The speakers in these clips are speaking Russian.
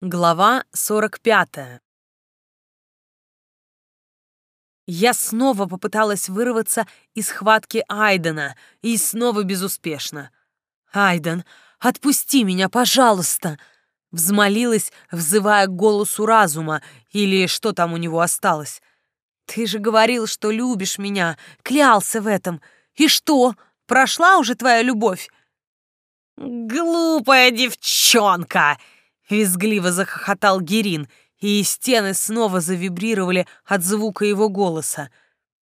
Глава 45. Я снова попыталась вырваться из хватки Айдена, и снова безуспешно. «Айден, отпусти меня, пожалуйста!» Взмолилась, взывая голосу разума, или что там у него осталось. «Ты же говорил, что любишь меня, клялся в этом. И что, прошла уже твоя любовь?» «Глупая девчонка!» Визгливо захохотал Герин, и стены снова завибрировали от звука его голоса.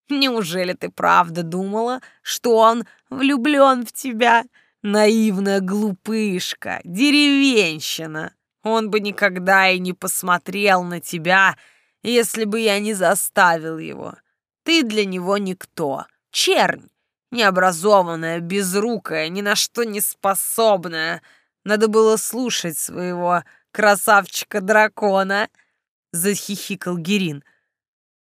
«Неужели ты правда думала, что он влюблен в тебя? Наивная глупышка, деревенщина! Он бы никогда и не посмотрел на тебя, если бы я не заставил его. Ты для него никто, чернь, необразованная, безрукая, ни на что не способная. Надо было слушать своего красавчика-дракона!» — захихикал Герин.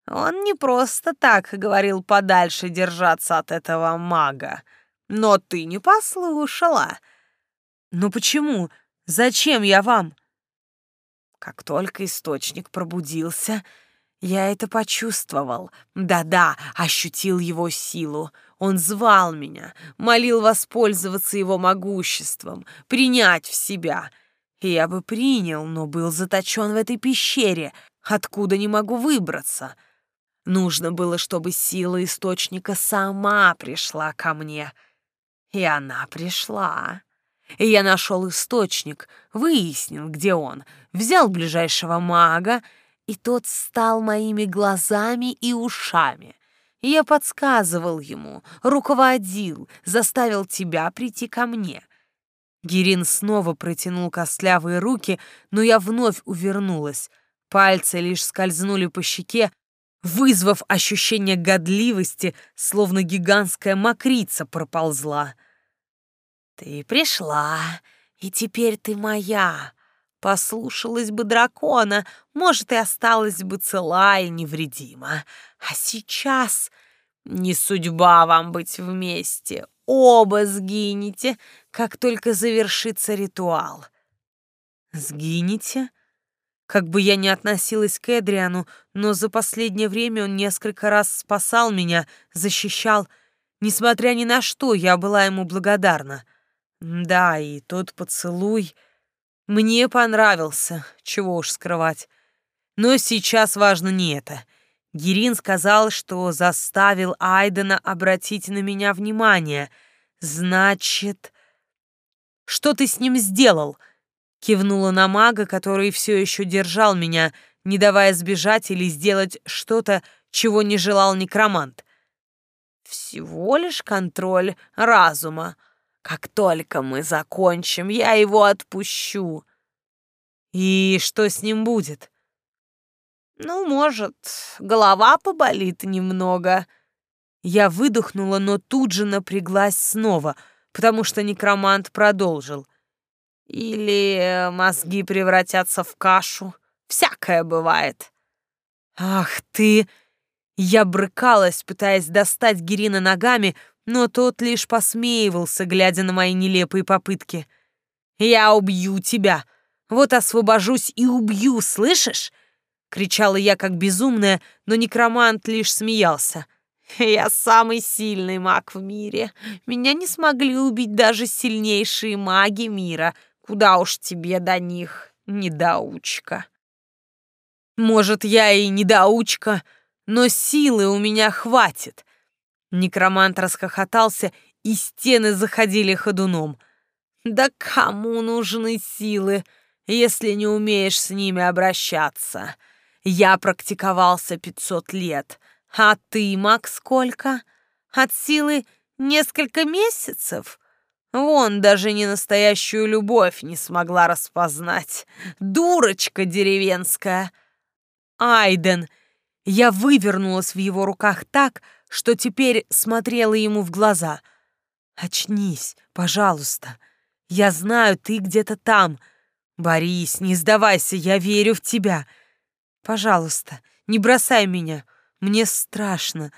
«Он не просто так говорил подальше держаться от этого мага. Но ты не послушала». «Ну почему? Зачем я вам?» Как только источник пробудился, я это почувствовал. Да-да, ощутил его силу. Он звал меня, молил воспользоваться его могуществом, принять в себя — я бы принял, но был заточен в этой пещере, откуда не могу выбраться. Нужно было, чтобы сила источника сама пришла ко мне. И она пришла. И я нашел источник, выяснил, где он, взял ближайшего мага, и тот стал моими глазами и ушами. Я подсказывал ему, руководил, заставил тебя прийти ко мне — Гирин снова протянул костлявые руки, но я вновь увернулась. Пальцы лишь скользнули по щеке, вызвав ощущение годливости, словно гигантская мокрица проползла. «Ты пришла, и теперь ты моя. Послушалась бы дракона, может, и осталась бы цела и невредима. А сейчас не судьба вам быть вместе, оба сгинете, как только завершится ритуал. Сгинете? Как бы я ни относилась к Эдриану, но за последнее время он несколько раз спасал меня, защищал. Несмотря ни на что, я была ему благодарна. Да, и тот поцелуй мне понравился, чего уж скрывать. Но сейчас важно не это. Гирин сказал, что заставил Айдена обратить на меня внимание. Значит, что ты с ним сделал?» Кивнула на мага, который все еще держал меня, не давая сбежать или сделать что-то, чего не желал некромант. «Всего лишь контроль разума. Как только мы закончим, я его отпущу». «И что с ним будет?» «Ну, может, голова поболит немного». Я выдохнула, но тут же напряглась снова — потому что некромант продолжил. «Или мозги превратятся в кашу. Всякое бывает». «Ах ты!» Я брыкалась, пытаясь достать Герина ногами, но тот лишь посмеивался, глядя на мои нелепые попытки. «Я убью тебя! Вот освобожусь и убью, слышишь?» Кричала я как безумная, но некромант лишь смеялся. Я самый сильный маг в мире. Меня не смогли убить даже сильнейшие маги мира. Куда уж тебе до них, недоучка. Может, я и недоучка, но силы у меня хватит. Некромант расхохотался, и стены заходили ходуном. Да кому нужны силы, если не умеешь с ними обращаться? Я практиковался пятьсот лет — а ты, Мак, сколько? От силы несколько месяцев? Вон даже не настоящую любовь не смогла распознать. Дурочка деревенская. Айден. Я вывернулась в его руках так, что теперь смотрела ему в глаза. Очнись, пожалуйста. Я знаю, ты где-то там. Борис, не сдавайся, я верю в тебя. Пожалуйста, не бросай меня. Мне страшно!»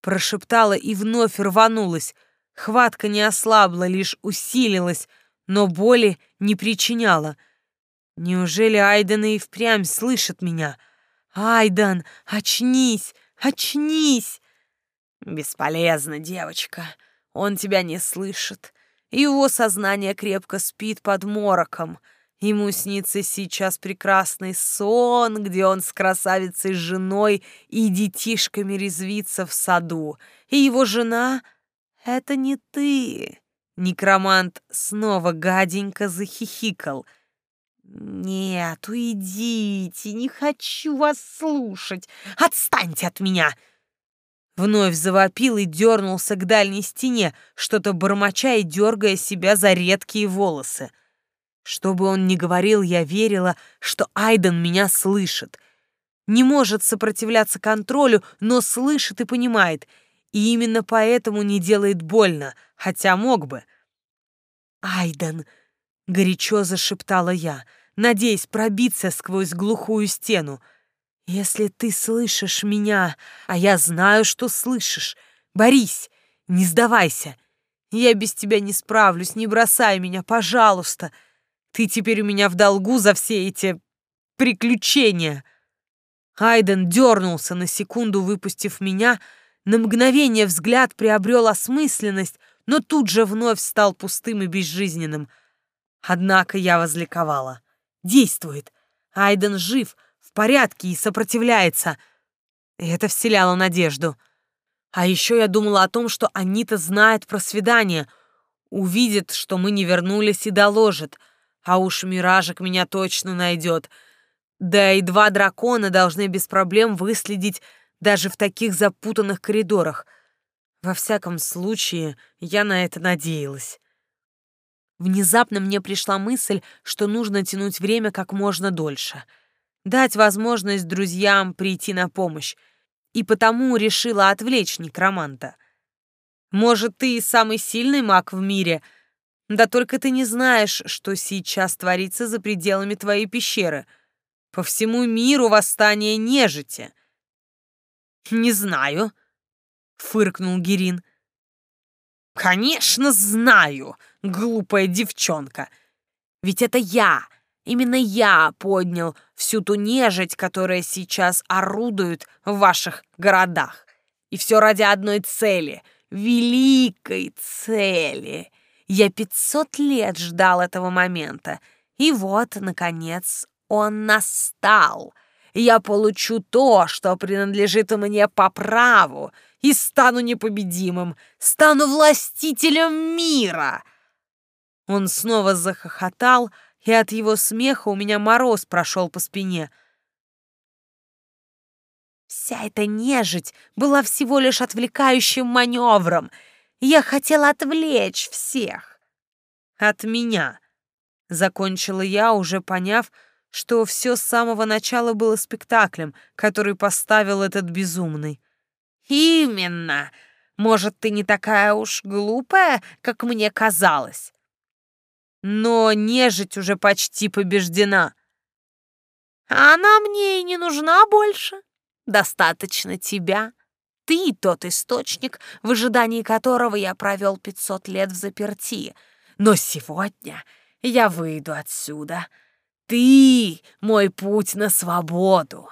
Прошептала и вновь рванулась. Хватка не ослабла, лишь усилилась, но боли не причиняла. Неужели Айден и впрямь слышит меня? Айдан, очнись, очнись! Бесполезно, девочка. Он тебя не слышит. Его сознание крепко спит под мороком. Ему снится сейчас прекрасный сон, где он с красавицей женой и детишками резвится в саду. И его жена — это не ты. Некромант снова гаденько захихикал. «Нет, уйдите, не хочу вас слушать. Отстаньте от меня!» Вновь завопил и дернулся к дальней стене, что-то бормоча и дергая себя за редкие волосы. Что бы он ни говорил, я верила, что Айден меня слышит. Не может сопротивляться контролю, но слышит и понимает. И именно поэтому не делает больно, хотя мог бы. «Айден!» — горячо зашептала я, надеясь пробиться сквозь глухую стену — если ты слышишь меня, а я знаю, что слышишь, борись, не сдавайся. Я без тебя не справлюсь, не бросай меня, пожалуйста. Ты теперь у меня в долгу за все эти приключения. Айден дернулся на секунду, выпустив меня. На мгновение взгляд приобрел осмысленность, но тут же вновь стал пустым и безжизненным. Однако я возликовала. Действует. Айден жив — порядке и сопротивляется. И это вселяло надежду. А еще я думала о том, что Анита знает про свидание, увидит, что мы не вернулись и доложит. А уж Миражик меня точно найдет. Да и два дракона должны без проблем выследить даже в таких запутанных коридорах. Во всяком случае, я на это надеялась. Внезапно мне пришла мысль, что нужно тянуть время как можно дольше — дать возможность друзьям прийти на помощь, и потому решила отвлечь некроманта. Может, ты самый сильный маг в мире, да только ты не знаешь, что сейчас творится за пределами твоей пещеры. По всему миру восстание нежити. Не знаю, фыркнул Гирин. Конечно, знаю, глупая девчонка. Ведь это я Именно я поднял всю ту нежить, которая сейчас орудует в ваших городах. И все ради одной цели, великой цели. Я пятьсот лет ждал этого момента. И вот, наконец, он настал. Я получу то, что принадлежит мне по праву, и стану непобедимым, стану властителем мира. Он снова захохотал, и от его смеха у меня мороз прошел по спине. Вся эта нежить была всего лишь отвлекающим маневром. Я хотела отвлечь всех. От меня. Закончила я, уже поняв, что все с самого начала было спектаклем, который поставил этот безумный. «Именно! Может, ты не такая уж глупая, как мне казалось?» Но нежить уже почти побеждена. Она мне и не нужна больше. Достаточно тебя. Ты тот источник, в ожидании которого я провел пятьсот лет в заперти. Но сегодня я выйду отсюда. Ты — мой путь на свободу.